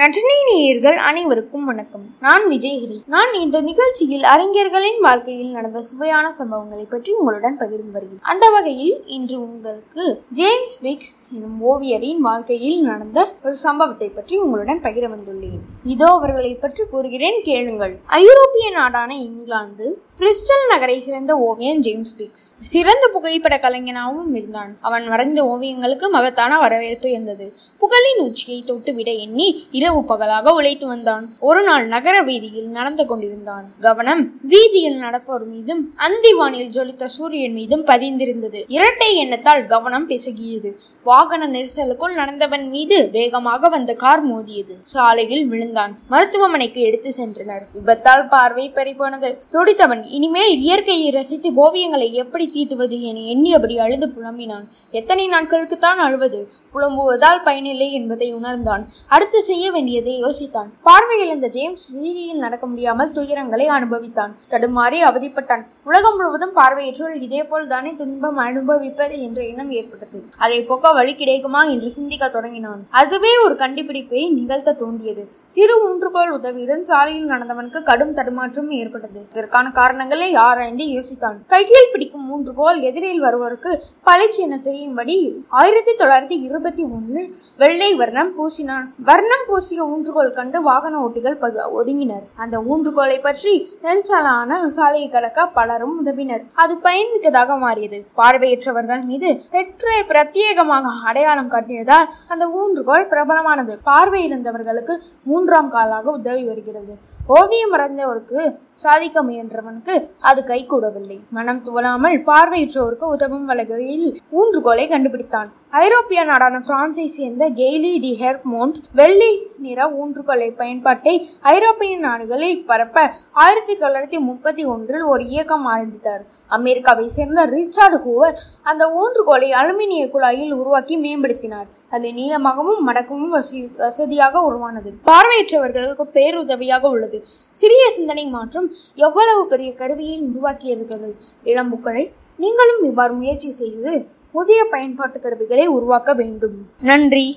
நற்றினை நேயர்கள் அனைவருக்கும் வணக்கம். நான் விஜயகிரி. நான் இந்த நிகழ்ச்சியில் அறிஞர்களின் வாழ்க்கையில் நடந்த சுவையான சம்பவங்களை பற்றி உங்களுடன் பகிர்ந்து வருகிறேன். அந்த வகையில் இன்று உங்களுக்கு ஜேம்ஸ் விக்ஸ் எனும் ஓவியரின் வாழ்க்கையில் நடந்த ஒரு சம்பவத்தை பற்றி உங்களுடன் பகிர வந்துள்ளேன். இதோ அவர்களை பற்றி கூறுகிறேன் கேளுங்கள். ஐரோப்பிய நாடான இங்கிலாந்து கிறிஸ்டல் நகரை சிறந்த ஓவியன் ஜேம்ஸ் பிக்ஸ். சிறந்த புகைப்பட கலைஞனாகவும் இருந்தான். அவன் வரைந்த ஓவியங்களுக்கு மகத்தான வரவேற்பு இருந்தது. புகழின் உச்சியை தொட்டுவிட எண்ணி இரவு பகலாக உழைத்து வந்தான். ஒரு நாள் நகர வீதியில் நடந்து கொண்டிருந்தான். கவனம் வீதியில் நடப்பவர் மீதும் அந்திவானில் ஜொலித்த சூரியன் மீதும் பதிந்திருந்தது. இரட்டை எண்ணத்தால் கவனம் பிசகியது. வாகன நெரிசலுக்குள் நடந்தவன் மீது வேகமாக வந்த கார் மோதியது. சாலையில் விழுந்தான். மருத்துவமனைக்கு எடுத்து சென்றனர். விபத்தால் பார்வை பறிபோனது. துடித்தவன் இனிமேல் இயற்கையை ரசித்து ஓவியங்களை எப்படி தீட்டுவது என எண்ணியபடி அழுது புலம்பினான். எத்தனை நாட்களுக்குத்தான் அழுவது? புலம்புவதால் பயனில்லை என்பதை உணர்ந்தான். அடுத்து செய்ய வேண்டியதை யோசித்தான். பார்வையிழந்த ஜேம்ஸ் வீதியில் நடக்க முடியாமல் துயரங்களை அனுபவித்தான். தடுமாறி அவதிப்பட்டான். உலகம் முழுவதும் பார்வையற்றோர் இதேபோல் தானே துன்பம் அனுபவிப்பது என்ற எண்ணம் ஏற்பட்டது. அதை போக்க வழி கிடைக்குமா என்று சிந்திக்க தொடங்கினான். அதுவே ஒரு கண்டுபிடிப்பை நிகழ்த்த தோன்றியது. சிறு ஊன்றுகோல் உதவியுடன் சாலையில் நடந்தவனுக்கு கடும் தடுமாற்றம் ஏற்பட்டது. இதற்கான காரணம் காரணங்களை ஆராய்ந்து யோசித்தான். கையில் பிடிக்கும் ஊன்றுகோல் எதிரில் வருவோருக்கு பளிச்சு என தெரியும்படி ஆயிரத்தி தொள்ளாயிரத்தி இருபத்தி ஒன்னில் வெள்ளை வர்ணம் பூசினான். வர்ணம் பூசிய ஊன்றுகோல் கண்டு வாகன ஓட்டிகள் பகு- ஒதுங்கினர். அந்த ஊன்றுகோலை பற்றி நெரிசலான சாலையை கடக்க பலரும் உதவினர். அது பயன்மிக்கதாக மாறியது. பார்வையற்றவர்கள் மீது பெற்றை பிரத்யேகமாக அடையாளம் காட்டியதால் அந்த ஊன்றுகோல் பிரபலமானது. பார்வையிழந்தவர்களுக்கு மூன்றாம் காலாக உதவி வருகிறது. ஓவியம் வரைந்தவருக்கு சாதிக்க முயன்றவன் அவனுக்கு அது கைகூடவில்லை மனம் துவலாமல் பார்வையற்றோருக்கு உதவும் வகையில் ஊன்றுகோலை கண்டுபிடித்தான். ஐரோப்பிய நாடான பிரான்சை சேர்ந்த கெய்லி டி ஹெர்மோண்ட் வெள்ளி நிற ஊன்றுகோலை பயன்பாட்டை ஐரோப்பிய நாடுகளில் பரப்ப ஆயிரத்தி தொள்ளாயிரத்தி முப்பத்தி ஒன்றில் ஒரு இயக்கம் ஆரம்பித்தார். அமெரிக்காவை சேர்ந்த ரிச்சார்டு ஹூவர் அந்த ஊன்றுகோலை அலுமினிய குழாயில் உருவாக்கி மேம்படுத்தினார். அது நீளமாகவும் மடக்கவும் வசி வசதியாக உருவானது. பார்வையற்றவர்களுக்கு பேருதவியாக உள்ளது. சிறிய சிந்தனை மாற்றம் எவ்வளவு பெரிய கருவியை உருவாக்கியிருக்கிறது இளம்புக்களை நீங்களும் இவ்வாறு முயற்சி செய்து புதிய பயன்பாட்டு கருவிகளை உருவாக்க வேண்டும். நன்றி.